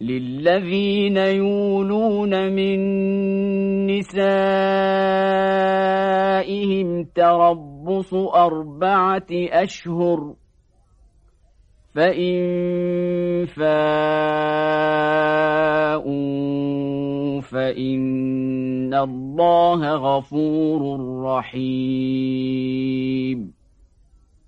للذين يولون من نسائهم تربص أربعة أشهر فإن فاءوا فإن الله غفور رحيم